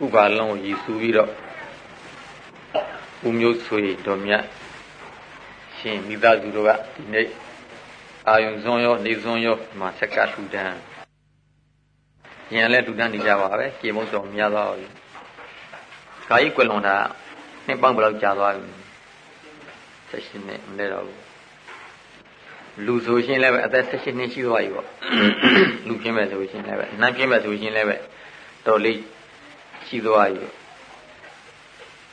ဥပါလုံးကိုရည်စူးပြီးတော့ဦးမျိုးဆွေတော်မြတ်ရှင်မိသားစုတို့ကဒီနေ့အာယုံစွန်းရောနေစွန်းရောမှာဆက်ကထူတန်းဉာဏ်လည်းထူတန်းနေကြပါပဲကြေမုတ်တော်များသွားပြီခါကြီးကွယ်လွန်တာနှစ်ပေါင်းဘယ်လောက်ကြာသွားပြီဆက်ရှင်နဲ့မလဲတော့ဘူးလူဆိုရှင်လည်းပဲအသက်16နှစ်ရှိသွားပြီပေါ့လူပြင်းမဲ့ဆိုရှင်လည်းပဲနန်းပြင်းမဲ့ဆိုရှင်လည်းပဲတော်လေး ရှိသွားပြီ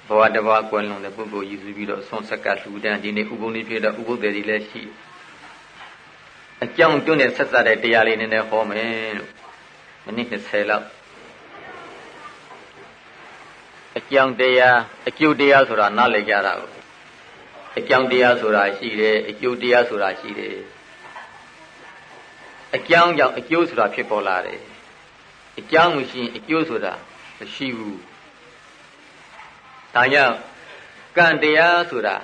ဘဝတစ်ပါးကွယ်လွန်တဲ့ပုဂ္ဂိုလ်ရည်စူးပြီးတော့ဆွန်ဆက်ကလှူဒန်းဒီနေ့ဥပုံလေးဖြစ်တော့ဥပုသေတွေလည်းရှိအကြောင်းတွန်းနဲ့ဆက်ဆက်တဲ့တရားလေးနည်းနည်းဟောမယ်လို့မိနစ်20လောက်အကြောင်းတရားအကျိုးတရားဆိုတာနားလည်ကြတာကိုအကြောင်းတရားဆိုတာရှိတယ်အကျိုးတရားဆိုတာရှိတယ်အကြောင်းကြောင့်အကျိုးဆိုတာဖြစ်ပေါ်လာတယ်အကြောင်းမရှိရင်အကျိုးဆိုတာ မရှိဘူးဒါကြောင့်ကံတရားဆိုတာ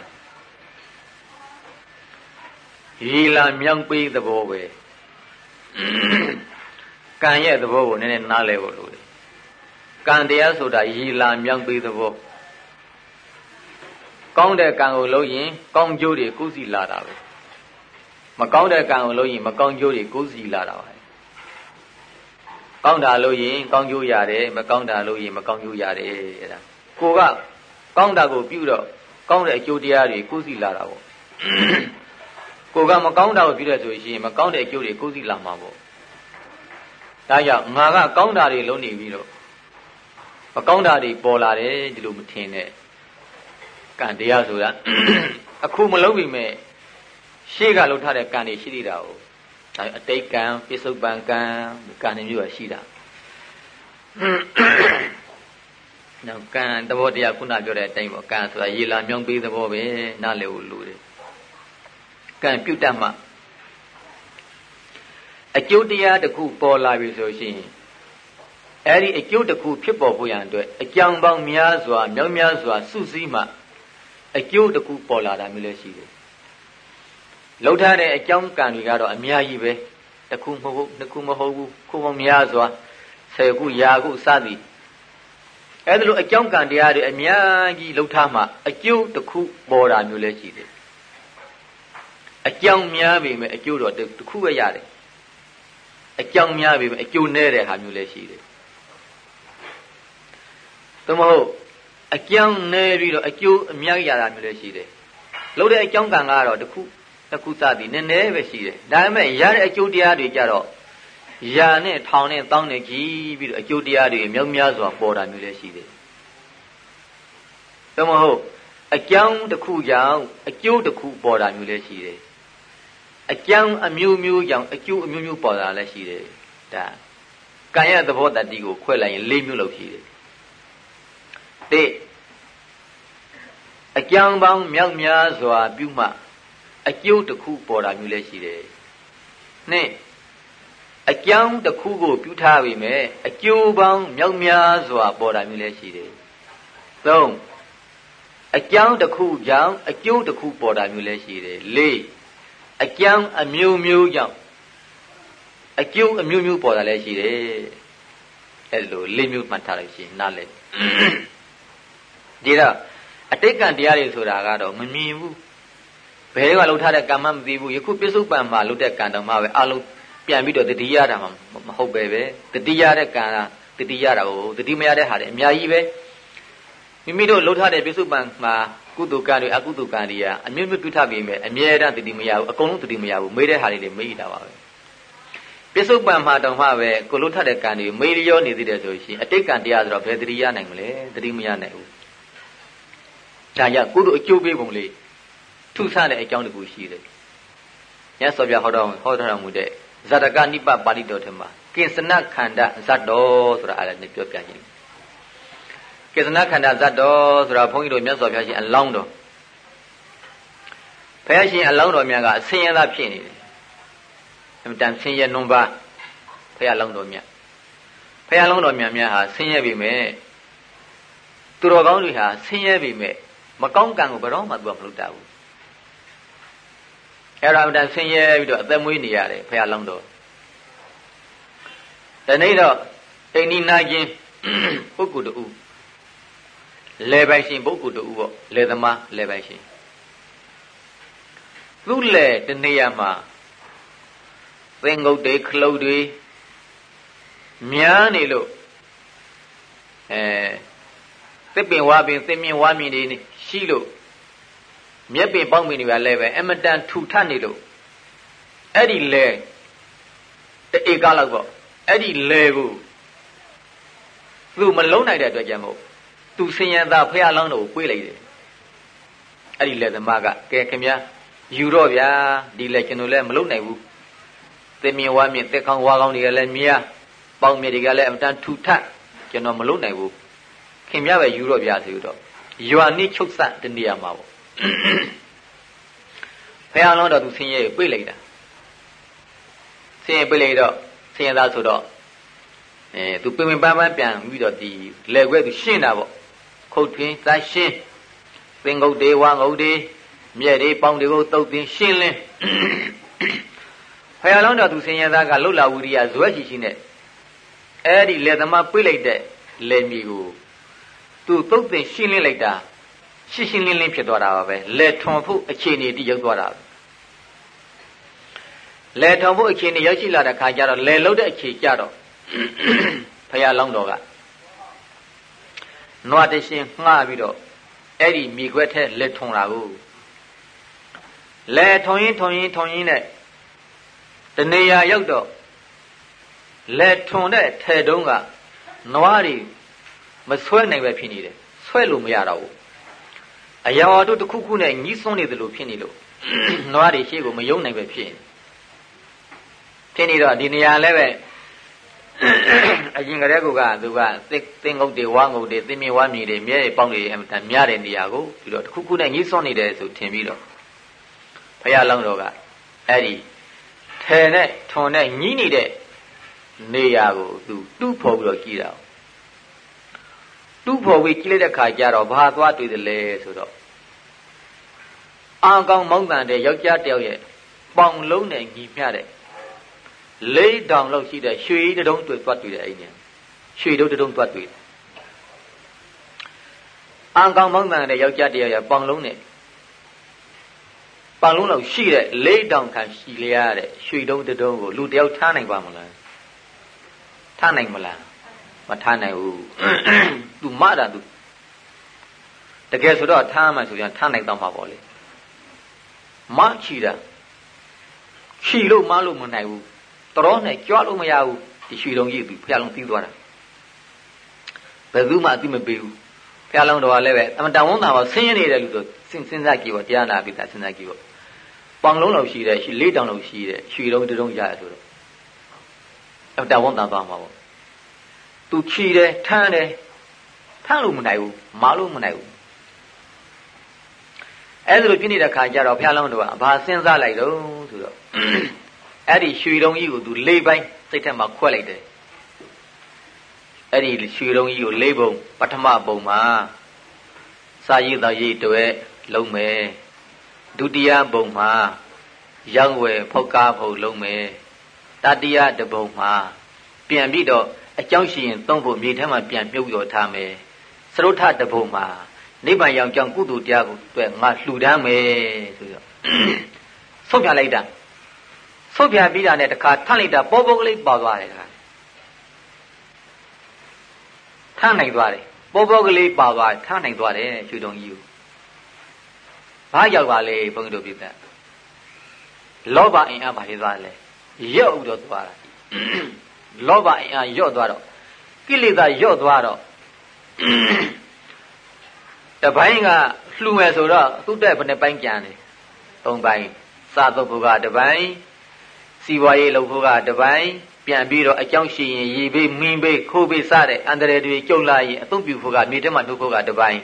ရီလာမြောင်ပေးသဘောပဲကံရဲ့သဘောကိုနည်းနည်းနားလည်ဖို့လိုတယ်ကံတရားဆိုတာရီလာမြောင်ပေးသဘောကောင်းတဲ့ကံကိုလုပ်ရင် ကောင်းကျိုးတွေကုစီလာတာပဲမကောင်းတဲ့ကံကိုလုပ်ရင်မကောင်းကျိုးတွေကုစီလာတာပါ ကောင်းတာလို့ရင်ကောင်းကျိုးရတယ်မကောင်းတာလို့ရင်မကောင်းကျိုးရတယ်အဲ့ဒါကိုကကောင်းတာကိုပြုတော့ကောင်းတဲ့အကျိုးတရားတွေကိုစီလာတာပေါ့ကိုကမကောင်းတာကိုပြုတဲ့ဆိုရင်မကောင်းတဲ့အကျိုးတွေကိုစီလာမှာပေါ့ဒါကြောင့်ငါကကောင်းတာတွေလုံးနေပြီးတော့မကောင်းတာတွေပေါ်လာတယ်ဒီလိုမထင်နဲ့ကံတရားဆိုတာအခုမလုံးပြီမဲ့ရှေ့ကလှုပ်ထားတဲ့ကံတွေရှိသေးတာ哦 ဒါအတိတ်ကံပစ္စုပန်ကံကံတွေမျိုးရှိတာနောက်ကံသဘောတရားခုနပြောတဲ့အတိုင်းပေါ့ကံဆိုတာရေလာမြောင်းပေးသဘောပဲနားလည်ဖို့လိုတယ်ကံပြုတ်တတ်မှအကျိုးတရားတစ်ခုပေါ်လာပြီဆိုရှင်အဲ့ဒီအကျိုးတစ်ခုဖြစ်ပေါ်ဖို့ရန်အတွက်အကြောင်းပေါင်းများစွာမြောက်များစွာစုစည်းမှအကျိုးတစ်ခုပေါ်လာတာမျိုးလည်းရှိတယ် လှုပ်ထားတဲ့အကြောင်းကံတွေကတော့အများကြီးပဲတစ်ခုမဟုတ်ဘူးနှစ်ခုမဟုတ်ဘူးခုပေါင်းများစွာဆယ်ခုရာခုစသည်အဲ့ဒါလိုအကြောင်းကံတရားတွေအများကြီးလှုပ်ထားမှအကျိုးတစ်ခုပေါ်တာမျိုးလည်းရှိတယ်အကြောင်းများပြီမဲ့အကျိုးတော့တစ်ခုပဲရတယ်အကြောင်းများပြီမဲ့အကျိုးနည်းတဲ့ဟာမျိုးလည်းရှိတယ်သို့မဟုတ်အကြောင်းနည်းပြီးတော့အကျိုးအများကြီးရတာမျိုးလည်းရှိတယ်လှုပ်တဲ့အကြောင်းကံကတော့တစ်ခု တစ်ခုစသည်နည်းနည်းပဲရှိတယ်ဒါပေမဲ့ရတဲ့အကျိုးတရားတွေကြတော့ရာနဲ့ထောင်နဲ့တောင်းနဲ့ကြီးပြီးတော့အကျိုးတရားတွေမြောက်များစွာပေါ်တာမျိုးလည်းရှိတယ်။သို့မဟုတ်အကြောင်းတစ်ခုကြောင့်အကျိုးတစ်ခုပေါ်တာမျိုးလည်းရှိတယ်။အကြောင်းအမျိုးမျိုးကြောင့်အကျိုးအမျိုးမျိုးပေါ်တာလည်းရှိတယ်။ဒါကံရဲ့သဘောတတိကိုခွဲလိုက်ရင်၄မျိုးလောက်ရှိတယ်။တိအကြောင်းပေါင်းမြောက်များစွာပြုမှ အကျိုးတစ်ခုပေါ်တာမျိုးလည်းရှိတယ်။နှစ်အကြောင်းတစ်ခုကိုပြုထားပြီမဲ့အကျိုးပေါင်းမြောက်များစွာပေါ်တာမျိုးလည်းရှိတယ်။သုံးအကြောင်းတစ်ခုကြောင့်အကျိုးတစ်ခုပေါ်တာမျိုးလည်းရှိတယ်။လေးအကြောင်းအမျိုးမျိုးကြောင့်အကျိုးအမျိုးမျိုးပေါ်တာလည်းရှိတယ်။အဲ့လိုလေးမျိုးမှတ်ထားလို့ရှိရင်နားလည်။ဒီတော့အတိတ်ကံတရားတွေဆိုတာကတော့မမြင်ဘူး။ ဘယ်ကလှုပ်ထားတဲ့ကံမှမသိဘူး။ယခုပြစ္ဆုတ်ပံမှာလှုပ်တဲ့ကံတော်မှပဲအလုံးပြန်ပြီးတော့တတိယတာမှမဟုတ်ပဲပဲတတိယတဲ့ကံကတတိယတာကိုတတိမရတဲ့ဟာတွေအများကြီးပဲမိမိတို့လှုပ်ထားတဲ့ပြစ္ဆုတ်ပံမှာကုသိုလ်ကံတွေအကုသိုလ်ကံတွေကအမြင့်မြတ်ပြုထားပြီးမယ်အမြဲတမ်းတတိမရဘူးအကုန်လုံးတတိမရဘူးမေးတဲ့ဟာတွေလည်းမေးတာပါပဲပြစ္ဆုတ်ပံမှာတောင်မှပဲကိုလှုပ်ထားတဲ့ကံတွေမေးလျောနေသေးတယ်ဆိုရှင်အတိတ်ကံတရားဆိုတော့ဘယ်တတိယနိုင်မလဲတတိမရနိုင်ဘူးဒါကြောင့်ကုသိုလ်အကျိုးပေးပုံလေး ထုဆတဲ့အကြောင်းတခုရှိတယ်ညဆောပြဟောတော်ဟောတော်မူတဲ့ဇတကနိပပါဠိတော်ထဲမှာကိစ္စနခန္ဓာဇတ်တော်ဆိုတာအဲ့ဒါနဲ့ပြောပြခြင်းကိစ္စနခန္ဓာဇတ်တော်ဆိုတာဘုန်းကြီးတို့မြတ်စွာဘုရားရှင်အလောင်းတော်ဘုရားရှင်အလောင်းတော်များကအဆင်းရဲသားဖြစ်နေတယ်အမတန်ဆင်းရဲနှွန်ပါဘုရားလောင်းတော်မြတ်ဘုရားလောင်းတော်မြတ်များဟာဆင်းရဲပြီမဲ့သူတော်ကောင်းတွေဟာဆင်းရဲပြီမဲ့မကောင်းကံကိုဘယ်တော့မှသူကမလုပ်တတ်ဘူး အဲ့ဒါအမှန်ဆင်းရဲပြီးတော့အသက်မွေးနေရတယ်ဖះလောင်းတော်ဒီနေ့တော့အိန္ဒိနာချင်းတပုဂ္ဂိုလ်တူလေပိုင်ရှင်ပုဂ္ဂိုလ်တူပေါ့လေသမားလေပိုင်ရှင်သူ့လေတနေရာမှာသင်္ကုတ်တွေခလုတ်တွေများနေလို့အဲသစ်ပင်ဝါပင်သစ်မြင်ဝါမြင်တွေရှိလို့ မြက်ပင်ပေါင်းပင်တွေကလည်းပဲအမတန်ထူထပ်နေလို့အဲ့ဒီလေတဧကလောက်ပေါ့အဲ့ဒီလေကိုသူမလုံးနိုင်တဲ့အတွက်ကြောင့်မို့သူဆင်းရဲသားဖះလောင်းတော်ကိုကွေးလိုက်တယ်အဲ့ဒီလေသမားကကဲခင်ဗျာယူတော့ဗျာဒီလေကျွန်တော်လည်းမလုံးနိုင်ဘူးသင်မြင်ဝါမြင်သက်ခေါင်းဝါကောင်းတွေကလည်းမြားပေါင်းမြတွေကလည်းအမတန်ထူထပ်ကျွန်တော်မလုံးနိုင်ဘူးခင်ဗျားပဲယူတော့ဗျာဆိုတော့ရွာနိချုပ်ဆတ်တနေရာမှာပေါ့ ဖះလောင်းတော်သူဆင်းရဲပြေးလိုက်တာဆင်းရဲပြေးလိုက်တော့ဆင်းရဲသားဆိုတော့အဲသူပင်ပင်ပန်းပန်းပြန်ပြီးတော့ဒီလက်ခွဲသူရှင်းတာပေါ့ခုတ်ထင်းသရှင်းသင်္ကုတ်တွေဝါငုတ်တွေမြဲ့တွေပေါင်းတွေကိုတုတ်တင်ရှင်းလင်းဖယားလောင်းတော်သူဆင်းရဲသားကလှုပ်လာဝိရိယဇွဲရှိရှိနဲ့အဲ့ဒီလက်သမားပြေးလိုက်တဲ့လက်မီကိုသူတုတ်တင်ရှင်းလင်းလိုက်တာ ရှင်းရှင်းလင်းလင်းဖြစ်သွားတာပါပဲလက်ထွန်ဖို့အခြေအနေတိရောက်သွားတာလက်ထွန်ဖို့အခြေအနေရောက်ရှိလာတဲ့ခါကျတော့လက်လုံးတဲ့အခြေကျတော့ဖယားလောင်းတော်ကနွားတရှင်ငှားပြီးတော့အဲ့ဒီမြေခွက်ထဲလက်ထွန်လာကိုလက်ထွန်ရင်ထွန်ရင်ထွန်ရင်နဲ့တနေရာရောက်တော့လက်ထွန်တဲ့ထဲတုံးကနွားတွေမဆွဲနိုင်ပဲဖြစ်နေတယ်ဆွဲလို့မရတော့ဘူး အရာဝတ္ထုတစ်ခုခုနဲ့ညီးစွန်းနေတယ်လို့ဖြစ်နေလို့နွားတွေရှေ့ကိုမယုံနိုင်ပဲဖြစ်နေဖြစ်နေတော့ဒီနေရာလည်းပဲအရင်ကတည်းကသူကသစ်သင်္ကုတ်တွေဝါငုတ်တွေသင်မြဝါမြေတွေမြဲပေါင်းတွေအမှန်များတဲ့နေရာကိုပြီးတော့တစ်ခုခုနဲ့ညီးစွန်းနေတယ်ဆိုထင်ပြီးတော့ဘုရားလောင်းတော်ကအဲ့ဒီထဲနဲ့ထွန်နဲ့ညီးနေတဲ့နေရာကိုသူတူးဖော်ပြီးတော့ကြည့်တာ တူးဖော်ပြီးကြည့်လိုက်တဲ့ခါကျတော့ဘာသွားတွေ့တယ်လဲဆိုတော့အာကောင်းမောင်းတန်တဲ့ယောက်ျားတယောက်ရဲ့ပေါင်လုံးနဲ့ညီမျှတဲ့လေးတောင်လောက်ရှိတဲ့ရွှေတုံးတွေ့သွားတွေ့တယ်အဲ့ဒီရွှေတုံးတုံးသွားတွေ့တယ်အာကောင်းမောင်းတန်တဲ့ယောက်ျားတယောက်ရဲ့ပေါင်လုံးနဲ့ပေါင်လုံးလောက်ရှိတဲ့လေးတောင်ခံရှိလျားတဲ့ရွှေတုံးတုံးကိုလူတယောက်ထားနိုင်ပါမလားထားနိုင်မလား မထားနိုင်ဘူးသူမတာသူတကယ်ဆိုတော့ထားမှဆိုရင်ထားနိုင်တော့မှာပေါ့လေမချီတာချီလို့မလို့မနိုင်ဘူးတော်နဲ့ကြွလို့မရဘူးဒီရွှေလုံးကြီးသူဖျားလုံးပြီးသွားတာဘယ်သူမှအသိမပေးဘူးဖျားလုံးတော်ကလည်းပဲအမတန်ဝန်တာပါဆင်းရဲနေတယ်လို့ဆိုစဉ်းစားကြည့်ပေါ့တရားနာပြီးသားစဉ်းစားကြည့်ပေါ့ပေါင်လုံးလောက်ရှိတယ်ရှိလေးတောင်လောက်ရှိတယ်ရွှေလုံးတုံးရရဆိုတော့အမတန်ဝန်တာသွားမှာပေါ့ သူချီတယ်ထမ်းတယ်ထမ်းလို့မနိုင်ဘူးမာလို့မနိုင်ဘူးအဲ့ဒါလိုဖြစ်နေတဲ့ခါကျတော့ဘုရားလုံးတို့ကဘာစဉ်းစားလိုက်တော့ဆိုတော့အဲ့ဒီရွှေတုံးကြီးကိုသူလေးပိုင်းစိတ်ထဲမှာခွက်လိုက်တယ်အဲ့ဒီရွှေတုံးကြီးကိုလေးပုံပထမပုံမှာစာရည်တော်ရည်တွေလုံးမယ်ဒုတိယပုံမှာရောင်းဝယ်ဖောက်ကားဖို့လုံးမယ်တတိယတပုံမှာပြန်ပြီးတော့ အကြောင်းရှိရင်သုံးဖို့မြေထဲမှာပြန်မြုပ်ရောထားမယ်သရုထတပုံမှာနိဗ္ဗာန်ရောက်ကြောင်းကုသိုလ်တရားကိုအတွက်ငါလှူဒန်းမယ်ဆိုတော့ဆုတ်ပြလိုက်တာဆုတ်ပြပြီးတာနဲ့တခါထန့်လိုက်တာပေါ်ပေါ်ကလေးပါသွားတယ်ခါထန့်နိုင်သွားတယ်ပေါ်ပေါ်ကလေးပါသွားထန့်နိုင်သွားတယ်ရွှေတုံကြီးကိုဘာရောက်ပါလဲဘုန်းကြီးတို့ပြတဲ့လောဘအင်အားပါလေသွားလဲရော့ဥတော့သွားတာ လောဘအင်အားရော့သွားတော့ကိလေသာရော့သွားတော့တပိုင်းကလှူမယ်ဆိုတော့သူ့တဲ့ဘယ်နှပိုင်းကြံတယ်သုံးပိုင်းစာသုတ်ဘုကတပိုင်းစီဝါရေးလုပ်ဘုကတပိုင်းပြန်ပြီးတော့အကြောင်းရှိရင်ရေဘေးမင်းဘေးခိုးဘေးစတဲ့အန္တရာယ်တွေကြုံလာရင်အသုံးပြုဖို့ကမြေထဲမှာနှုတ်ဖို့ကတပိုင်း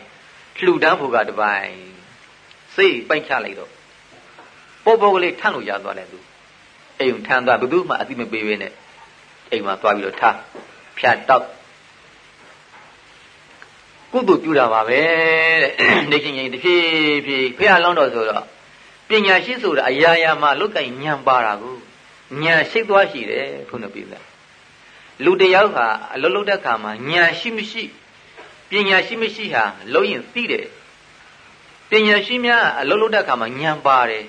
လှူဒန်းဖို့ကတပိုင်းစိတ်ပိုက်ချလိုက်တော့ပုတ်ပုတ်ကလေးထန့်လို့ရသွားတယ်သူအိမ်ထန့်သွားဘယ်သူမှအသိမပေးဘဲနဲ့ အိမ်မှာသွားပြီးတော့ထားဖြတ်တော့ကုသိုလ်ပြုတာပါပဲတဲ့နေချင်းချင်းတဖြည်းဖြည်းဖះလောင်းတော်ဆိုတော့ပညာရှိဆိုတာအရာရာမှာလုတ်ကင်ညံပါတာကိုညံရှိသွားရှိတယ်ဘုန်းတော်ပြည်သားလူတယောက်ဟာအလုံးလုံးတဲ့ခါမှာညာရှိမရှိပညာရှိမရှိဟာလုံးရင်သိတယ်ပညာရှိများအလုံးလုံးတဲ့ခါမှာညံပါတယ်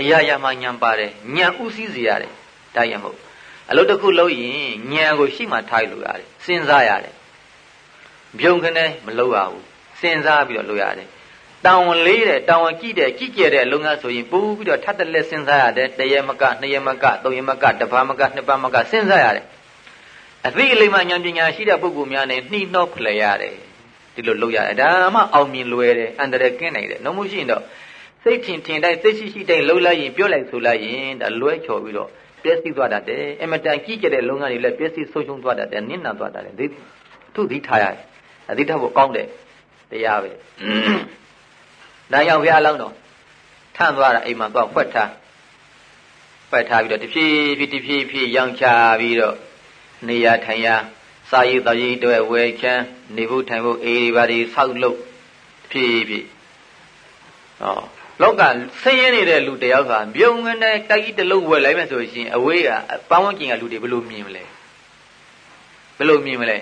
အရာရာမှာညံပါတယ်ညံဥစည်းစေရတယ်ဒါရမဟုတ် အလုပ်တစ်ခုလုပ်ရင်ညံကိုရှိမှထားလို့ရတယ်စဉ်းစားရတယ်ပြုံခနဲ့မလုပ်ရဘူးစဉ်းစားပြီးတော့လုပ်ရတယ်တောင်ဝန်လေးတဲ့တောင်ဝန်ကြည့်တဲ့ကြည့်ကြတဲ့လုပ်ငန်းဆိုရင်ပို့ပြီးတော့ထပ်တလက်စဉ်းစားရတယ်တရမကနှစ်ရမကသုံးရမကတစ်ပါးမကနှစ်ပါးမကစဉ်းစားရတယ်အသိအလိမ္မာဉာဏ်ပညာရှိတဲ့ပုဂ္ဂိုလ်များနဲ့နှီးနှောဖလှယ်ရတယ်ဒီလိုလုပ်ရတယ်ဒါမှအောင်မြင်လွယ်တယ်အန္တရာယ်ကင်းနိုင်တယ်နှုံးမှုရှိရင်တော့စိတ်ထင်ထင်တိုင်းစိတ်ရှိရှိတိုင်းလှုပ်လိုက်ရင်ပြောလိုက်ဆိုလိုက်ရင်ဒါလွဲချော်ပြီးတော့ ပျက်စီးသွားတတ်တယ်အမတန်ကြီးကျတဲ့လုပ်ငန်းတွေလည်းပျက်စီးဆုံးရှုံးသွားတတ်တယ်နစ်နာသွားတတ်တယ်ဒီသူ့ဒီထားရတယ်အသိထားဖို့ကောင်းတယ်တရားပဲဒါကြောင့်ဘုရားလောင်းတော်ထန့်သွားတာအိမ်မှာသွားဖွက်ထားဖွက်ထားပြီးတော့တဖြည်းဖြည်းတဖြည်းဖြည်းရောင်းချပြီးတော့နေရထိုင်ရစာရေးတော်ရေးတွေဝယ်ချမ်းနေဖို့ထိုင်ဖို့အေးဒီပါဒီဆောက်လုပ်ဖြည်းဖြည်းဟော လောကဆင်းရဲနေတဲ့လူတယောက်ကမြုံငန်းတဲ့တိုက်ကြီးတစ်လုံးဝယ်လိုက်မယ်ဆိုရင်အဝေးကပန်းဝန်းကျင်ကလူတွေဘယ်လိုမြင်မလဲဘယ်လိုမြင်မလဲ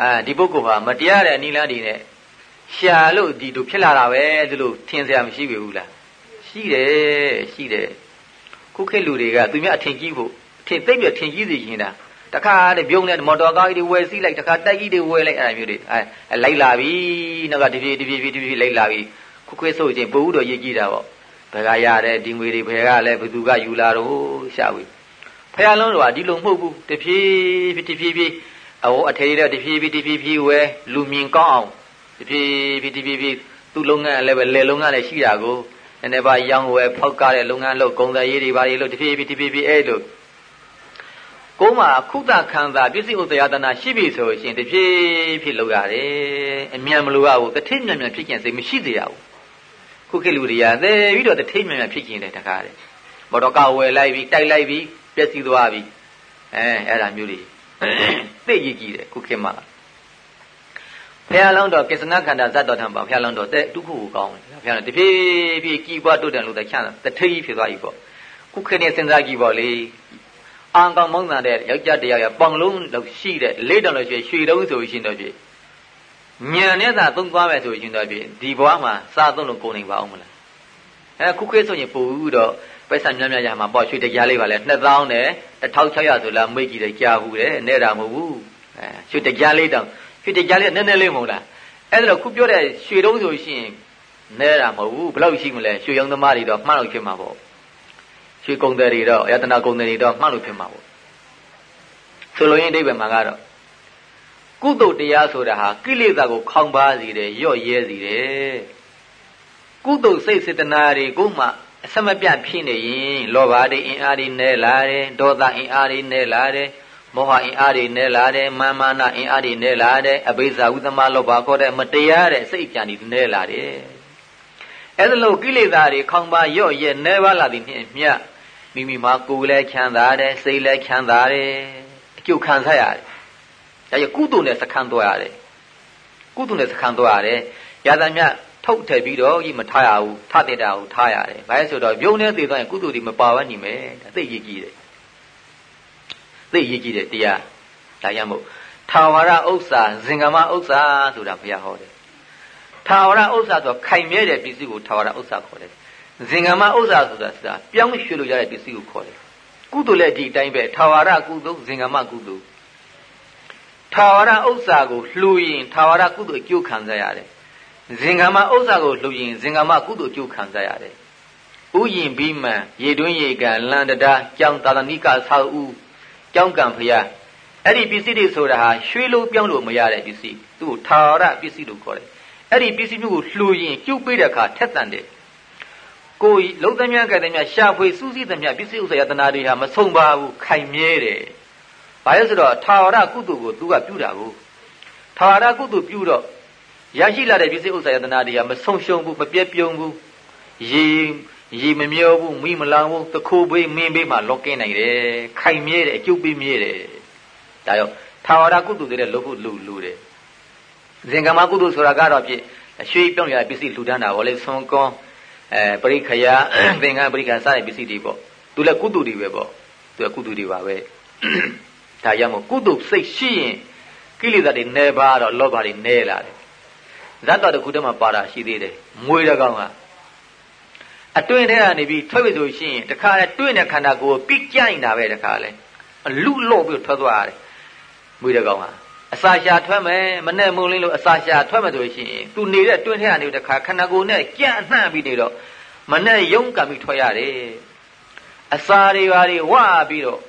အာဒီပုဂ္ဂိုလ်ဟာမတရားတဲ့အနိလန်းဒီနဲ့ရှာလို့ဒီလိုဖြစ်လာတာပဲဒီလိုထင်စရာမရှိဘူးလားရှိတယ်ရှိတယ်ခုခေတ်လူတွေကသူများအထင်ကြီးဖို့ထင်သိပ်ပြထင်ကြီးစီရင်တာတခါတည်းပြုံးတဲ့မော်တော်ကားကြီးတွေဝယ်စီးလိုက်တခါတိုက်ကြီးတွေဝယ်လိုက်အဲ့ဒါမျိုးတွေအဲလိုက်လာပြီနောက်ကတပြေးတပြေးတပြေးတပြေးလိုက်လာပြီ ခုခွေးဆိုချင်းပို့ဦးတော့ရေးကြည့်တာပေါ့ဘယ်ကရတဲ့ဒီငွေတွေဘယ်ကလဲဘယ်သူကယူလာတော့ရှာဝေးဖះလုံးတော့ဒီလိုမဟုတ်ဘူးတပြေးတပြေးပြေးအဝအထေးတဲ့တပြေးပြေးတပြေးပြေးဝဲလူမြင်ကောင်းအောင်တပြေးပြေးတပြေးပြေးသူ့လုပ်ငန်းလည်းပဲလေလုပ်ငန်းလည်းရှိတာကိုနည်းနည်းပါရောင်းဝယ်ဖောက်ကားတဲ့လုပ်ငန်းလုပ်ကုန်တယ်ရေးတွေဘာတွေလုပ်တပြေးပြေးတပြေးပြေးအဲ့လိုကိုယ်မှာခုတခံတာပစ္စည်းဥဒယတနာရှိပြီဆိုရင်တဖြည်းဖြည်းလုပ်ရတယ်အမြန်မလို့ရဘူးတထိမြန်မြန်ဖြစ်ကျင်စိတ်မရှိစေရဘူး ခုခေတ်လူတွေကသေပြီးတော့တထိမြန်မြန်ဖြစ်ကျင်တယ်တကားတယ်မော်တော်ကားဝယ်လိုက်ပြီးတိုက်လိုက်ပြီးပျက်စီးသွားပြီအဲအဲ့ဒါမျိုးတွေသိကြည့်ကြည့်တယ်ခုခေတ်မှာဖះလောင်းတော်ကိစ္စနာခန္ဓာဇတ်တော်ထံပါဖះလောင်းတော်တဲ့ဒုက္ခကိုကောင်းတယ်ဖះလောင်းတဖြည်းဖြည်းကြည်ပွားတိုးတယ်လို့တချမ်းတထိပ်ဖြစ်သွားပြီပေါ့ခုခေတ်နဲ့စဉ်းစားကြည့်ပေါ့လေအာန်ကောင်မောင်းတဲ့ယောက်ျားတရားရပေါင်လုံးလောက်ရှိတဲ့လေးတောင်လို့ရှိရွှေတုံးဆိုရှင်တော့ပြီညံ နဲ့သာသုံးသွားမယ်ဆိုရင်တော့ပြီဒီဘဝမှာစားသုံးလို့ကုန်နေပါအောင်မလားအဲခုခေတ်ဆိုရင်ပို့ပြီးတော့ပိုက်ဆံများများရမှာပေါ့ရွှေတရားလေးပါလဲ2000နဲ့1600ဆိုလားမိတ်ကြီးတယ်ကြားဘူးတဲ့နဲ့တာမဟုတ်ဘူးအဲရွှေတရားလေးတောင်ရွှေတရားလေးနည်းနည်းလေးမဟုတ်လားအဲ့ဒါတော့ခုပြောတဲ့ရွှေတုံးဆိုရှင်နဲတာမဟုတ်ဘူးဘယ်လောက်ရှိမလဲရွှေရောင်သမားတွေတော့မှန်းလို့ဖြစ်မှာပေါ့ရွှေကုံတယ်တွေတော့အယတနာကုံတယ်တွေတော့မှတ်လို့ဖြစ်မှာပေါ့ဆိုလိုရင်းအိဗယ်မှာကတော့ ကုသိုလ်တရားဆိုတာဟာကိလေသာကိုခေါင်ပါစေတယ်ရော့ရဲစေတယ်ကုသိုလ်စိတ်စေတနာတွေကိုမှအစမပြတ်ဖြစ်နေရင်လောဘတွေအင်အားတွေနဲလာတယ်ဒေါသအင်အားတွေနဲလာတယ်မောဟအင်အားတွေနဲလာတယ်မာမာနအင်အားတွေနဲလာတယ်အဘိဇာဝိသမလောဘခေါ်တဲ့မတရားတဲ့စိတ်ကြံတွေနဲလာတယ်အဲ့ဒါလို့ကိလေသာတွေခေါင်ပါရော့ရဲနဲပါလာသည်ဖြင့်မြတ်မိမိမှာကိုယ်လည်းချမ်းသာတယ်စိတ်လည်းချမ်းသာတယ်အကျုပ်ခံစားရတယ် ဒါရကုသိုလ်နဲ့စခန်းသွားရတယ်ကုသိုလ်နဲ့စခန်းသွားရတယ်ရာဇာမြတ်ထုတ်ထည့်ပြီးတော့ကြီးမထားရဘူးထတဲ့တာကိုထားရတယ်ဘာလဲဆိုတော့ပြုံးနေသေးသွားရင်ကုသိုလ်ဒီမပါဝတ်နေမယ်ဒါသိရည်ကြီးတယ်သိရည်ကြီးတယ်တရားဒါရမို့ထာဝရဥစ္စာဇင်္ဂမဥစ္စာဆိုတာဘုရားဟောတယ်ထာဝရဥစ္စာဆိုခိုင်မြဲတဲ့ပစ္စည်းကိုထာဝရဥစ္စာခေါ်တယ်ဇင်္ဂမဥစ္စာဆိုတာဆိုတာပြောင်းရွှေ့လို့ရတဲ့ပစ္စည်းကိုခေါ်တယ်ကုသိုလ်လည်းဒီအတိုင်းပဲထာဝရကုသိုလ်ဇင်္ဂမကုသိုလ် ထာဝရဥစ္စာကိုလှူရင်ထာဝရကုသိုလ်အကျိုးခံစားရတယ်ဇင်္ဂမဥစ္စာကိုလှူရင်ဇင်္ဂမကုသိုလ်အကျိုးခံစားရတယ်ဥယင်ပြီးမှရေတွင်းရေကန်လန္တတာကြောင်းသာသနိကဆောက်ဦးကြောင်းကံဖျားအဲ့ဒီပစ္စည်းတွေဆိုတာဟာရွှေလို့ပြောင်းလို့မရတဲ့ပစ္စည်းသူ့ကိုထာဝရပစ္စည်းလို့ခေါ်တယ်အဲ့ဒီပစ္စည်းမျိုးကိုလှူရင်ကျုပ်ပေးတဲ့အခါထက်တန်တယ်ကိုယ်လုံးသမျှကဲ့သမျှရှာဖွေစူးစီးသမျှပစ္စည်းဥစ္စာယတနာတွေဟာမဆုံးပါဘူးခိုင်မြဲတယ်။ ဘာလို့ဆိုတော့ထာဝရကုသိုလ်ကိုသူကပြုတာကိုထာဝရကုသိုလ်ပြုတော့ရရှိလာတဲ့ပစ္စည်းဥစ္စာယတနာတွေဟာမဆုံးရှုံးဘူးမပြည့်ပြုံးဘူးရေရေမမျောဘူးမိမလောင်ဘူးတခိုးဘေးမင်းဘေးမှာလောကင်းနိုင်တယ်ခိုင်မြဲတယ်အကျုပ်ပေးမြဲတယ်ဒါကြောင့်ထာဝရကုသိုလ်တွေလည်းလုပ်ဖို့လူလူတယ်ဇင်္ဂမကုသိုလ်ဆိုတာကတော့ဖြစ်ရွှေပြောင်းရပစ္စည်းလှူဒန်းတာဟောလေဆွန်ကွန်အဲပရိခယသင်္ကန်းပရိခစတဲ့ပစ္စည်းတွေပေါ့သူလည်းကုသိုလ်တွေပဲပေါ့သူကကုသိုလ်တွေပါပဲ ဒါဒါရမို့ကုသိုလ်စိတ်ရှိရင်ကိလေသာတွေနည်းပါတော့လောဘတွေနည်းလာတယ်ဇတ်တော်တစ်ခုတည်းမှာပါတာရှိသေးတယ်မွေးတဲ့ကောင်ကအတွင်းထဲကနေပြီးထွက်ပြီဆိုရှင်တခါလဲတွင်းတဲ့ခန္ဓာကိုယ်ပြကြိုင်တာပဲတခါလဲအလူလော့ပြီးထွက်သွားရတယ်မွေးတဲ့ကောင်ကအစာရှာထွက်မယ်မနဲ့မုံလင်းလို့အစာရှာထွက်မယ်ဆိုရှင်သူနေတဲ့တွင်းထဲကနေတခါခန္ဓာကိုယ်နဲ့ကြံ့နှံ့ပြီးနေတော့မနဲ့ယုံကံပြီးထွက်ရတယ်အစာတွေပါတွေဝပြီးတော့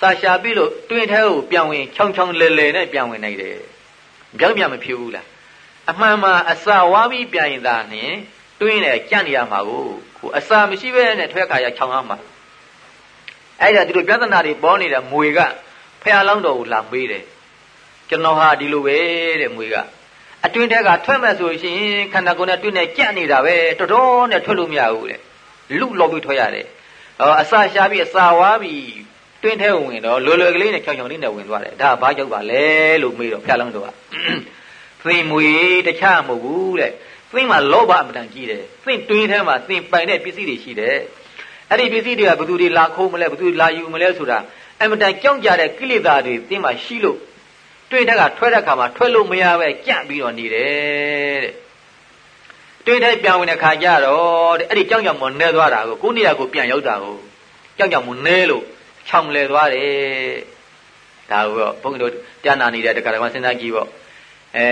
စာရှာပြီးလို့တွင်းထဲကိုပြန်ဝင်ချောင်းချောင်းလဲလဲနဲ့ပြန်ဝင်နိုင်တယ်ပြောင်းပြန်မဖြစ်ဘူးလားအမှန်မှအစာဝါပြီးပြန်ရင်သာနဲ့တွင်းနဲ့ကြံ့နေရမှာကိုကိုအစာမရှိဘဲနဲ့ထွက်ခါရချောင်းအောင်မှာအဲ့ဒါဒီလိုပြဿနာတွေပေါ်နေတဲ့မွေကဖះလောင်းတော်ကိုလာမေးတယ်ကျွန်တော်ဟာဒီလိုပဲတဲ့မွေကအတွင်းထဲကထွက်မဲ့ဆိုရှင်ခန္ဓာကိုယ်နဲ့တွင်းနဲ့ကြံ့နေတာပဲတော်တော်နဲ့ထွက်လို့မရဘူးတဲ့လူလောပြီးထွက်ရတယ်ဟောအစာရှာပြီးအစာဝါပြီး တွင်းထဲဝင်တော့လွယ်လွယ်ကလေးနဲ့ချောင်ချောင်လေးနဲ့ဝင်သွားတယ်ဒါဘာကြောက်ပါလဲလို့မေးတော့ဖះလောင်းတော်ကသိမွေတခြားမဟုတ်ဘူးတဲ့သင်မှာလောဘအမှန်တန်ကြီးတယ်သင်တွင်းထဲမှာသင်ပိုင်တဲ့ပစ္စည်းတွေရှိတယ်အဲ့ဒီပစ္စည်းတွေကဘယ်သူတွေလာခိုးမလဲဘယ်သူလာယူမလဲဆိုတာအမှန်တန်ကြောက်ကြတဲ့ကိလေသာတွေသင်မှာရှိလို့တွင်းထက်ကထွက်တဲ့ခါမှာထွက်လို့မရပဲကြံ့ပြီးတော့နေတယ်တဲ့တွင်းထက်ပြန်ဝင်တဲ့ခါကျတော့တဲ့အဲ့ဒီကြောက်ကြောင်မနဲသွားတာကိုကိုနေရာကိုပြန်ရောက်တာကိုကြောက်ကြောင်မနဲလို့ ချောင်လဲသွားတယ်ဒါကိုဘုန်းကြီးတို့တရားနာနေတဲ့တက္ကရာမစဉ်းစားကြည့်ပေါ့အဲ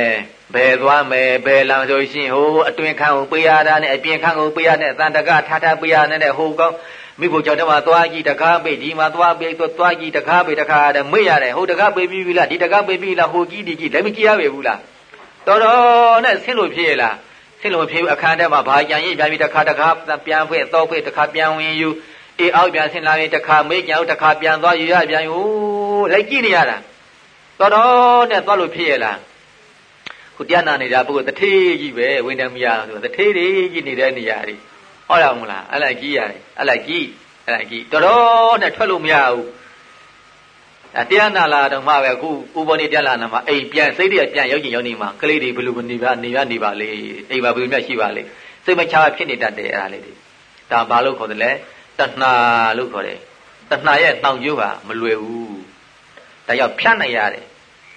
ဘယ်သွားမယ်ဘယ်လာဆိုရှင်ဟိုအတွင်ခန်းကိုပေးရတာနဲ့အပြင်ခန်းကိုပေးရတဲ့တန်တကထားထားပေးရတဲ့ဟိုကောင်းမိဖို့ကြောင့်တမသွားကြည့်တကားပိတ်ဒီမှာသွားပိတ်သွားကြည့်တကားပိတ်တကားတဲ့မေ့ရတယ်ဟိုတကားပိတ်ပြီးပြီလားဒီတကားပိတ်ပြီးလားဟိုကြည့်ဒီကြည့်လည်းမကြည့်ရပဲဘူးလားတော်တော်နဲ့ဆင်းလို့ဖြစ်ရလားဆင်းလို့ဖြစ်ဘူးအခန်းထဲမှာဘာကြံရင်ပြန်ပြီးတခါတခါပြန်ဖွင့်တော့ဖွင့်တခါပြန်ဝင်ယူ အေးအောက်ပြန်ဆင်းလာရင်တခါမေ့ကြအောင်တခါပြန်သွားယူရပြန်ယူလိုက်ကြည့်နေရတာတော်တော်နဲ့သွားလို့ဖြစ်ရလားခုတရားနာနေတာပုဂ္ဂိုလ်တထေးကြီးပဲဝိန္ဒမယဆိုတထေးတွေကြီးနေတဲ့နေရာတွေဟုတ်လားမလားအဲ့လိုက်ကြီးရတယ်အဲ့လိုက်ကြီးအဲ့လိုက်ကြီးတော်တော်နဲ့ထွက်လို့မရဘူးအဲတရားနာလာတော့မှပဲအခုဥပ္ပနိတရားလာနာမှာအိမ်ပြန်စိတ်တွေပြန်ရောက်ကျင်ရောက်နေမှာကလေးတွေဘယ်လိုနေပါနေရနေပါလေအိမ်မှာဘယ်လိုများရှိပါလေစိတ်မချဖြစ်နေတတ်တယ်အဲ့ဒါလေးတွေဒါဘာလို့ခေါ်တယ်လဲ တဏှာလို့ခေါ်တယ်တဏှာရဲ့နှောင်ကျိုးဟာမလွယ်ဘူးဒါကြောင့်ဖြတ်နိုင်ရတယ်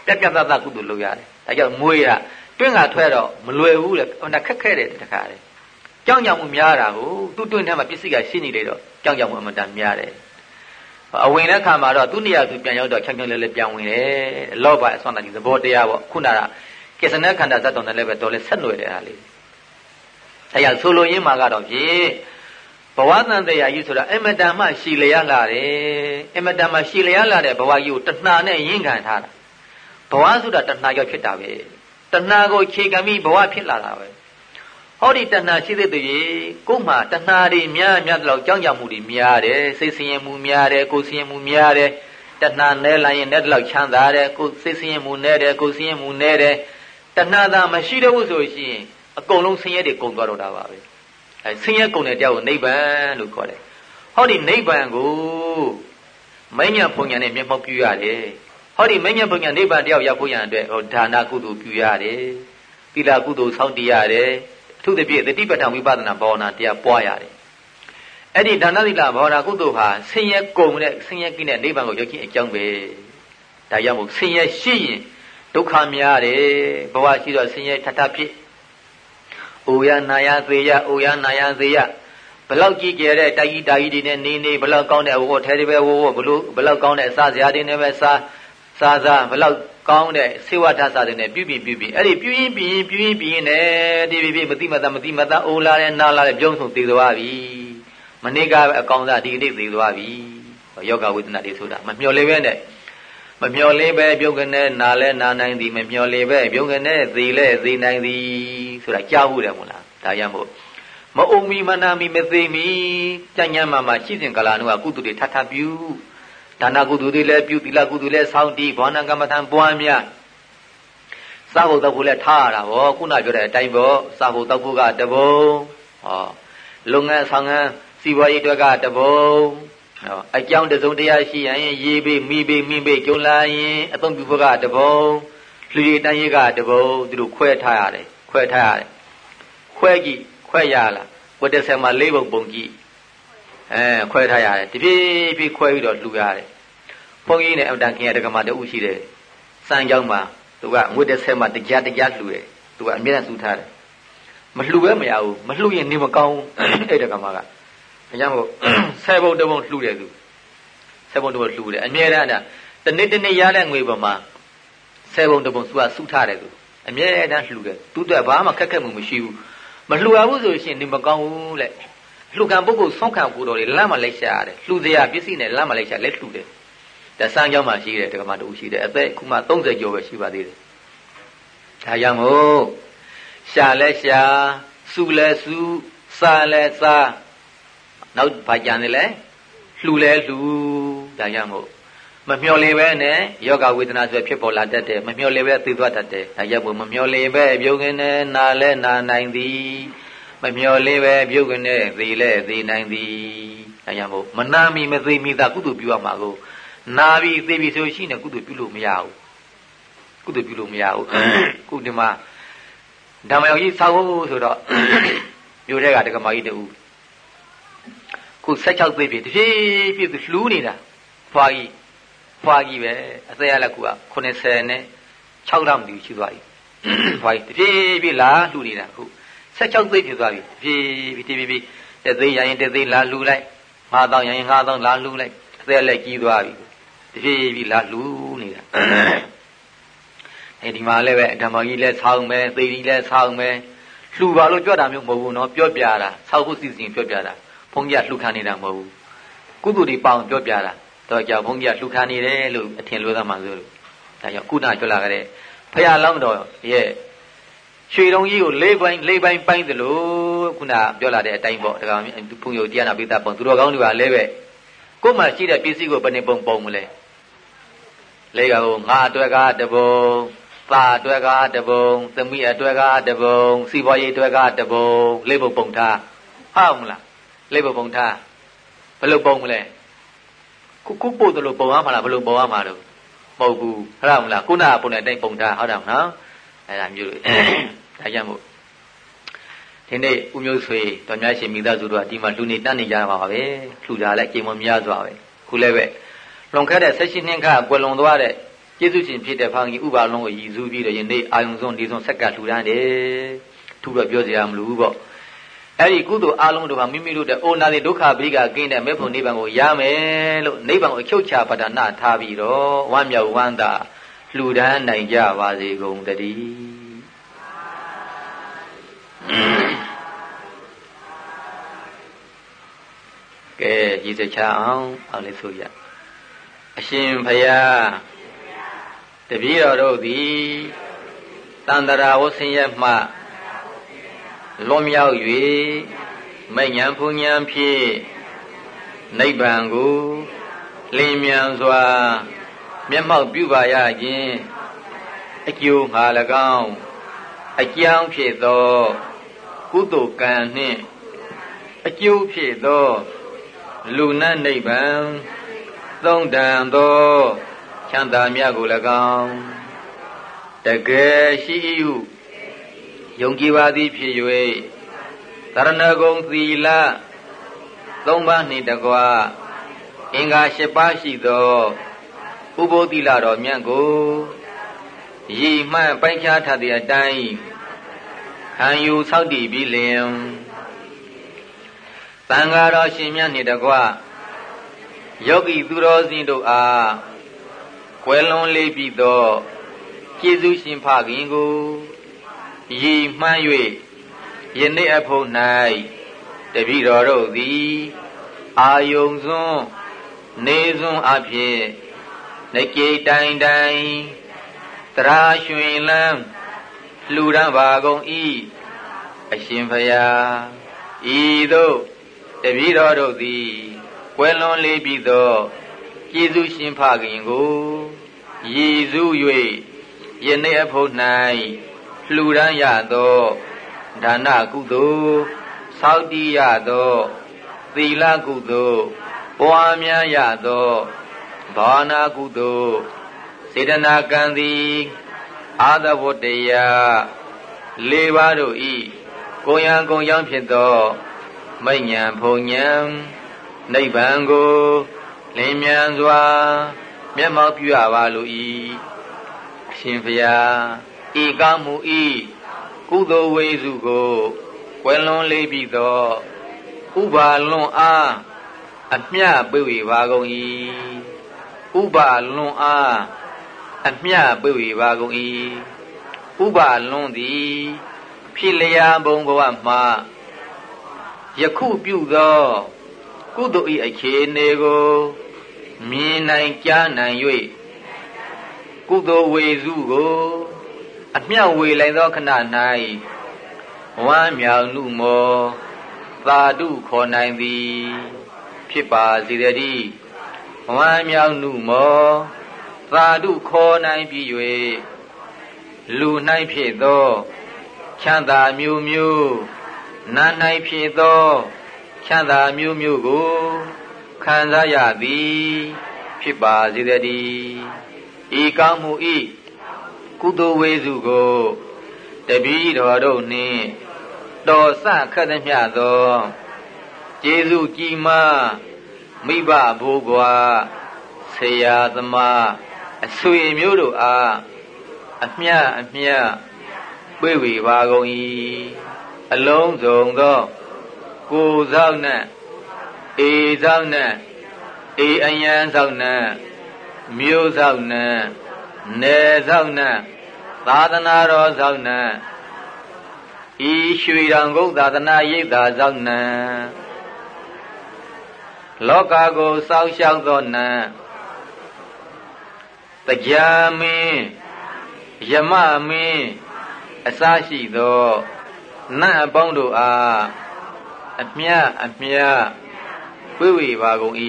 ပြက်ပြက်သားသားကုသိုလ်လုပ်ရတယ်ဒါကြောင့်မွေးရတွင်းကထွက်တော့မလွယ်ဘူးလေဟိုခက်ခဲတယ်တခါလေကြောင်ကြောင်မှုများတာကိုသူ့တွင်းထဲမှာပစ္စည်းကရှိနေလေတော့ကြောင်ကြောင်မှုအမှန်တန်များတယ်အဝင်တဲ့ခါမှာတော့သူ့နေရာသူပြန်ရောက်တော့ချောင်ချောင်လဲလဲပြန်ဝင်တယ်လောဘအစွမ်းတန်ဒီသဘောတရားပေါ့ခုနကကိစ္စနဲ့ခန္ဓာဇတ်တော်နဲ့လည်းပဲတော်လဲဆက်နွယ်တယ်အားလေးအဲရဆိုလိုရင်းမှာကတော့ဖြင့် ဘဝတန်တရားကြီးဆိုတာအမတန်မှရှည်လျက်လာတယ်အမတန်မှရှည်လျက်လာတဲ့ဘဝကြီးကိုတဏှာနဲ့ရင်းခံထားတာဘဝဆိုတာတဏှာကြောင့်ဖြစ်တာပဲတဏှာကိုခြေခံပြီးဘဝဖြစ်လာတာပဲဟောဒီတဏှာရှိတဲ့သူကြီးကို့မှာတဏှာတွေများများတော့ကြောင်းကြမှုတွေများတယ်စိတ်ဆင်းရဲမှုများတယ်ကိုယ်ဆင်းရဲမှုများတယ်တဏှာနဲလာရင်နဲ့တော့ချမ်းသာတယ်ကိုယ်စိတ်ဆင်းရဲမှုနဲတယ်ကိုယ်ဆင်းရဲမှုနဲတယ်တဏှာသာမရှိတော့ဘူးဆိုရင်အကုန်လုံးဆင်းရဲတွေကုန်သွားတော့တာပါပဲ အဲဆင်းရဲကုန်တဲ့တရားကိုနိဗ္ဗာန်လို့ခေါ်တယ်ဟောဒီနိဗ္ဗာန်ကိုမဉ္ဇဉ်ဖုန်ညာနဲ့မျက်မှောက်ပြုရတယ်ဟောဒီမဉ္ဇဉ်ဘုံညာနိဗ္ဗာန်တရားရောက်ဖို့ရန်အတွက်ဟောဒါနကုသိုလ်ပြုရတယ်သီလကုသိုလ်ဆောင်းတည်ရတယ်အထူးသဖြင့်တတိပဋ္ဌာန်ဝိပဿနာဘာဝနာတရားပွားရတယ်အဲ့ဒီဒါနသီလဘာဝနာကုသိုလ်ဟာဆင်းရဲကုန်တဲ့ဆင်းရဲကိနဲ့နိဗ္ဗာန်ကိုရောက်ခြင်းအကြောင်းပဲဒါကြောင့်မို့ဆင်းရဲရှိရင်ဒုက္ခများတယ်ဘဝရှိတော့ဆင်းရဲထထဖြစ် အိုရနာယသေယအိုရနာယသေယဘလောက်ကြည့်ကြတဲ့တိုက်ကြီးတာကြီးတွေနဲ့နေနေဘလောက်ကောင်းတဲ့ဝေါ်ထဲတွေပဲဝေါ်ဘလို့ဘလောက်ကောင်းတဲ့စားစရာတွေနဲ့ပဲစားစားစားဘလောက်ကောင်းတဲ့ဆေဝထစားတဲ့နဲ့ပြုပြင်ပြုပြင်အဲ့ဒီပြုရင်ပြုရင်ပြုရင်ပြုရင်နဲ့ဒီပြပြမတိမတမတိမတအိုလာတဲ့နာလာတဲ့ပြုံးဆုံးသေသွားပြီမနေ့ကအကောင်သားဒီနေ့သေသွားပြီယောဂဝေဒနာတွေဆိုတာမမျှော်လေးပဲနဲ့ မမျော်လင်းပဲပြုံးကနေနာလဲနာနိုင်သည်မမျော်လင်းပဲပြုံးကနေသေလဲသေနိုင်သည်ဆိုတာကြားဘူးတယ်မို့လားဒါရမို့မအုံမီမနာမီမသိမီကြညံမှာမှာရှိစဉ်ကလာနုကကုသတွေထထပြုဒါနကုသိုလ်တွေလည်းပြုသီလကုသိုလ်လည်းစောင့်တည်ဘောဏကမ္မထံပွားများစာဖို့တောက်ဖို့လည်းထားရတာဗောခုနပြောတဲ့အတိုင်းဗောစာဖို့တောက်ဖို့ကတဘုံဟောလုပ်ငန်းဆောင်ငန်းစီးပွားရေးအတွက်ကတဘုံ ဟောအကြောင်းတစုံတရားရှိရင်ရေးပေးမိပေးမိပေးကြုံလာရင်အသုံးပြုဖို့ကတဘုံလူရည်တန်းရေးကတဘုံသူတို့ခွဲထားရတယ်ခွဲထားရတယ်ခွဲကြည့်ခွဲရလားဝတ္တဆယ်မှာလေးပုံပုံကြည့်အဲခွဲထားရတယ်တပြေးပြေးခွဲပြီးတော့လှူရတယ်ဘုန်းကြီးနဲ့အမတန်ခင်ရတက္ကမတူရှိတယ်စံကြောင်းမှာသူကငွေတစ်ဆယ်မှာတရားတရားလှူတယ်သူကအမြဲတမ်းစူးထားတယ်မလှူပဲမရဘူးမလှူရင်နေမကောင်းအဲ့တက္ကမက အဲကြောင့်မို့ဆယ်ဘုံတဘုံလှူတယ်သူဆယ်ဘုံတဘုံလှူတယ်အမြဲတမ်းတနေ့တနေ့ရတဲ့ငွေပေါ်မှာဆယ်ဘုံတဘုံသူကစူးထားတယ်သူအမြဲတမ်းလှူတယ်သူတို့ကဘာမှခက်ခက်မှုမရှိဘူးမလှူရဘူးဆိုရင်နေမကောင်းဘူးလေလှူခံပုဂ္ဂိုလ်ဆုံးခံကိုတော်တွေလမ်းမလိုက်ရှာရတယ်လှူစရာပစ္စည်းနဲ့လမ်းမလိုက်ရှာလက်လှူတယ်တဆန်းကြောင်းမှရှိတယ်တက္ကမတူရှိတယ်အသက်ခုမှ30ကျော်ပဲရှိပါသေးတယ်ဒါကြောင့်မို့ရှာလဲရှာစုလဲစုစားလဲစား နောက်ဘာကြံနေလဲလှူလဲလှူဒါကြောင့်မို့မမျော်လင့်ပဲနဲ့ယောဂဝေဒနာဆိုဖြစ်ပေါ်လာတတ်တယ်မမျော်လင့်ပဲသိသွားတတ်တယ်ဒါကြောင့်မို့မမျော်လင့်ပဲပြုံးခင်းနဲ့နာလဲနာနိုင်သည်မမျော်လင့်ပဲပြုတ်ကနေသေလဲသေနိုင်သည်အဲကြောင့်မို့မနာမီမသိမီသာကုသိုလ်ပြုရမှာကိုနာပြီးသေပြီးဆိုရှိနေကုသိုလ်ပြုလို့မရဘူးကုသိုလ်ပြုလို့မရဘူးခုဒီမှာဓမ္မယောကြီးဆောက်ဖို့ဆိုတော့မြို့ထဲကတက္ကမကြီးတူ ခု16သိပြီတဖြည်းဖြည်းလှူးနေတာဖွာကြီးဖွာကြီးပဲအသက်ရလက်ကူက80နဲ့6လောက်မသိရှိသွားပြီဖွာကြီးတဖြည်းဖြည်းလာလှူနေတာခု16သိဖြစ်သွားပြီဖြည်းဖြည်းဖြည်းဖြည်းတသိရရင်တသိလာလှူလိုက်ငါတော့ရရင်ငါတော့လာလှူလိုက်အသက်လက်ကြီးသွားပြီတဖြည်းဖြည်းလာလှူနေတာအဲဒီမှာလည်းပဲဓမ္မကြီးလည်းဆောင်းမယ်သေကြီးလည်းဆောင်းမယ်လှူပါလို့ကြွတာမျိုးမဟုတ်ဘူးနော်ပြောပြတာဆောက်ဖို့စီစဉ်ပြောပြတာဘု န်းကြီးကလှူခံနေတာမဟုတ်ဘူးကုသိုလ်တွေပေါအောင်ပြောပြတာတော့ကြောင့်ဘုန်းကြီးကလှူခံနေတယ်လို့အထင်လွဲသားမှဆိုလို့ဒါကြောင့်ကုဏကြွလာကြတဲ့ဖရာလောင်းတော်ရဲ့ရွှေတုံးကြီးကိုလေးပိုင်းလေးပိုင်းပိုင်းသလိုခုနပြောလာတဲ့အတိုင်းပေါ့ဒါကောင်ဘုံယုတ်တရားနာပိသပုံသူတော်ကောင်းတွေကလည်းပဲကိုယ်မှရှိတဲ့ပစ္စည်းကိုဘယ်နှပုံပုံမလဲလေးကဟိုငါအတွက်ကတပုံသာအတွက်ကတပုံသမီးအတွက်ကတပုံစီပွားရေးအတွက်ကတပုံလေးပုံပုံထားဟုတ်မလား လေးပုံပုံထားဘယ်လိုပုံမလဲခုခုပို့တယ်လို့ပုံရမှာလားဘယ်လိုပုံရမှာတော့မဟုတ်ဘူးဟုတ်မလားခုနကပုံတဲ့အတိုင်းပုံထားဟုတ်တယ်မနော်အဲ့ဒါမျိုးဒါကြောင့်မို့ဒီနေ့ဦးမျိုးဆွေတော်များရှင်မိသားစုတို့ကဒီမှာလူနေတတ်နေကြပါပါပဲလှူတာလည်းကိမများစွာပဲခုလည်းပဲလွန်ခဲ့တဲ့16နှစ်ခန့်ကွယ်လွန်သွားတဲ့ကျေးဇူးရှင်ဖြစ်တဲ့ဖောင်ကြီးဥပါလုံးကိုရည်စူးပြီးတော့ယနေ့အာယုံဆုံးဒီဆုံးဆက်ကလှူဒန်းတယ်ထူတော့ပြောစရာမလိုဘူးပေါ့ အဲ့ဒီကုသိုလ်အလုံးတို့ဟာမိမိတို့တဲ့အိုနာတိဒုက္ခပိကကင်းတဲ့မေဖို့နိဗ္ဗာန်ကိုရမယ်လို့နိဗ္ဗာန်ကိုအချုပ်ချပါဒနာထားပြီးတော့ဝမ်းမြောက်ဝမ်းသာလှူဒန်းနိုင်ကြပါစေကုန်တည်းကဲရည်စချအောင်အောင်လေးဆိုရအရှင်ဘုရားတပည့်တော်တို့သည်တန္တရာဝဆင်းရဲမှ လွန်မြောက်၍မိညာဖူညာဖြင့်နိဗ္ဗာန်ကိုလင်းမြန်စွာ မျက်မှောက်ပြုပါရခြင်းအကျိုးငါ၎င်းအကြောင်းဖြစ်သောကုသိုလ်ကံနှင့်အကျိုးဖြစ်သော လူနတ်နိဗ္ဗာန်သုံးတန်သောချမ်းသာမြတ်ကို၎င်းတကယ်ရှိဟု ယုံကြည်ပါသည်ဖြစ်၍သရဏဂုံသီလသုံးပါးနှင့်တကွာအင်္ဂါ၈ပါးရှိသောဥပုသ္တိလတော်မြတ်ကိုရည်မှန်ပိုင်းခြားထသည့်အတိုင်းခံယူဆောက်တည်ပြီးလျင်သံဃာတော်ရှင်မြတ်နှင့်တကွယောဂီသူတော်စင်တို့အားကွယ်လွန်လေးပြီးသောကျေးဇူးရှင်ဖခင်ကို ရည်မှန်း၍ယနေ့အဖို့၌တပည့်တော်တို့သည် အာယုံစွန်းနေစွန်းအဖြစ်နေကိတိုင်တိုင်တရာရွှင်လန်းလှူဒန်းပါကုန်၏အရှင်ဖယားဤသို့တပည့်တော်တို့သည်ကွယ်လွန်လေးပြီးသောကျေးဇူးရှင်ဖခင်ကိုရည်စူး၍ယနေ့အဖို့၌ လှူဒန်းရသောဒါနကုသိုလ်သောက်တည်ရသောသီလကုသိုလ်ပွားများရသောဘာနာကုသိုလ်စေတနာကံသည်အာသဝတ္တယလေးပါးတို့ဤကိုယံကုံရောင်းဖြစ်သောမိညာဖုန်ညာနိဗ္ဗာန်ကိုလင်းမြန်စွာ မျက်မှောက်ပြုရပါလို၏ရှင်ဖျား ဤကောင်းမှုဤကုသိုလ်ဝေစုကိုကွယ်လွန်လေးပြီးသောဥပါလွန်အားအမျှပြေဝေပါကုန်၏ဥပါလွန်အားအမျှပြေဝေပါကုန်၏ဥပါလွန်သည်ဖြစ်လျာဘုံဘဝမှာယခုပြုသောကုသိုလ်၏အခြေအနေကိုမြင်နိုင်ကြားနိုင်၍ကုသိုလ်ဝေစုကို အမြောက်ဝေလိုက်သောခဏ၌ဝမ်းမြောက်မှုမောသာဓုခေါ်နိုင်သည် ဖြစ်ပါစေတည်းဝမ်းမြောက်မှုမောသာဓုခေါ်နိုင်ပြီး၍လူ၌ဖြစ်သောချမ်းသာမျိုးမျိုးနာ၌ဖြစ်သောချမ်းသာမျိုးမျိုးကိုခံစားရသည် ဖြစ်ပါစေတည်းဤကောင်းမှုဤ ကုသိုလ်ဝေစုကိုတပည့်တော်တို့နှင့်တော်စခတ်သည်မြသောကျေးဇူးကြီးမားမိဘဘိုးကွာဆရာသမားအဆွေမျိုးတို့အားအမျှအမျှပြေဝေပါကုန်၏အလုံးစုံသောကိုယ်ဆောင်နဲ့အေဆောင်နဲ့အေအယံဆောင်နဲ့မျိုးဆောင်နဲ့ နယ်ဆောင်နဲ့သာသနာတော်ဆောင်နဲ့ဤရွှေရောင်ကုတ်သာသနာရိပ်သာဆောင်နဲ့လောကကိုစောက်ရှောက်သောနံတရားမင်းယမမင်းအစရှိသောနတ်အပေါင်းတို့အားအမြအမြဝိဝေပါကုန်၏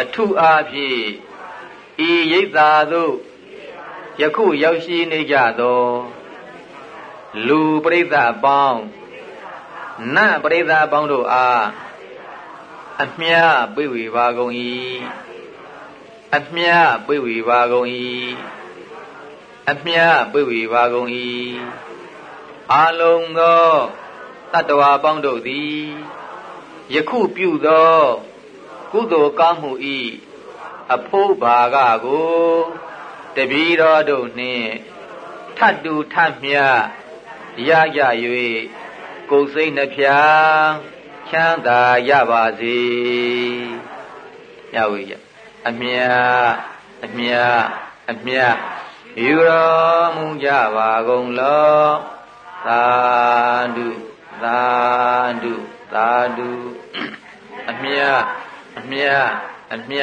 အထုအားဖြင့် ဤရိပ်သာသို့ယခုရောက်ရှိနေကြသောလူပရိသတ်အပေါင်းနတ်ပရိသတ်အပေါင်းတို့အားအမြပိဝေပါကုန်၏အမြပိဝေပါကုန်၏အမြပိဝေပါကုန်၏အာလုံသောတတ္တဝါပေါင်းတို့သည်ယခုပြုသော ကုသိုလ်ကောင်းမှုဤ အဖို့ဘာကကိုတပည့်တော်တို့နှင့်ထတ်တူထမြရရ၍ကိုယ်စိတ်နှဖျားချမ်းသာရပါစေရဝေရအမြအမြအမြယူတော်မူကြပါကုန်လောသာဓုသာဓုသာဓုအမြအမြအမြ